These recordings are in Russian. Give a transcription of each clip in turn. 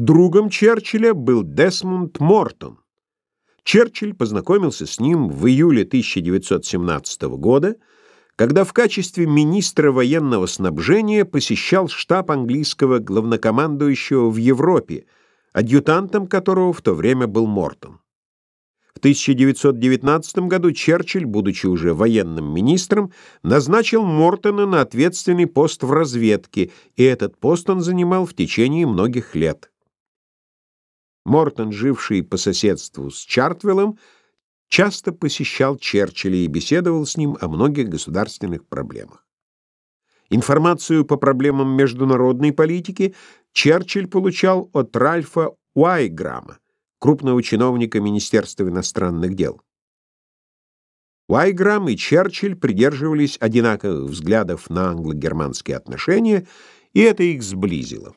Другом Черчилля был Десмонд Мортон. Черчилль познакомился с ним в июле 1917 года, когда в качестве министра военного снабжения посещал штаб английского главнокомандующего в Европе, адъютантом которого в то время был Мортон. В 1919 году Черчилль, будучи уже военным министром, назначил Мортона на ответственный пост в разведке, и этот пост он занимал в течение многих лет. Мортон, живший по соседству с Чартвеллом, часто посещал Черчилля и беседовал с ним о многих государственных проблемах. Информацию по проблемам международной политики Черчилль получал от Ральфа Уайграма, крупного чиновника Министерства иностранных дел. Уайграм и Черчилль придерживались одинаковых взглядов на англо-германские отношения, и это их сблизило.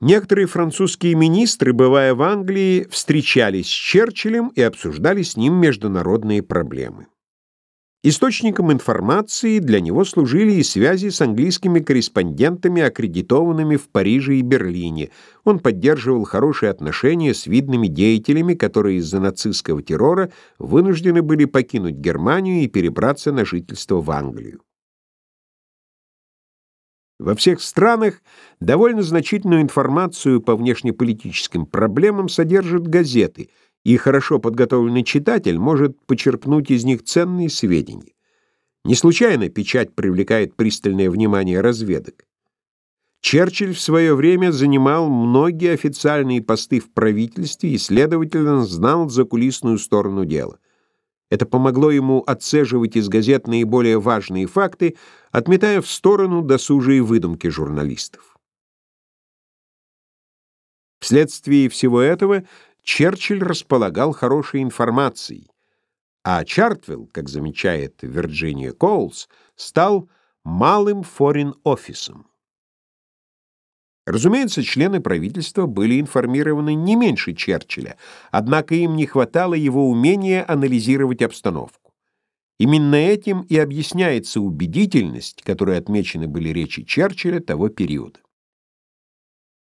Некоторые французские министры, бывая в Англии, встречались с Черчиллем и обсуждали с ним международные проблемы. Источником информации для него служили и связи с английскими корреспондентами, аккредитованными в Париже и Берлине. Он поддерживал хорошие отношения с видными деятелями, которые из-за нацистского террора вынуждены были покинуть Германию и перебраться на жительство в Англию. Во всех странах довольно значительную информацию по внешнеполитическим проблемам содержат газеты, и хорошо подготовленный читатель может почерпнуть из них ценные сведения. Не случайно печать привлекает пристальное внимание разведок. Черчилль в свое время занимал многие официальные посты в правительстве и, следовательно, знал закулисную сторону дела. Это помогло ему отцеживать из газет наиболее важные факты, отметая в сторону досужие выдумки журналистов. Вследствие всего этого Черчилль располагал хорошей информацией, а Чартвелл, как замечает Вирджиния Коулс, стал малым форин-офисом. Разумеется, члены правительства были информированы не меньше Черчилля, однако им не хватало его умения анализировать обстановку. Именно этим и объясняется убедительность, которой отмечены были речи Черчилля того периода.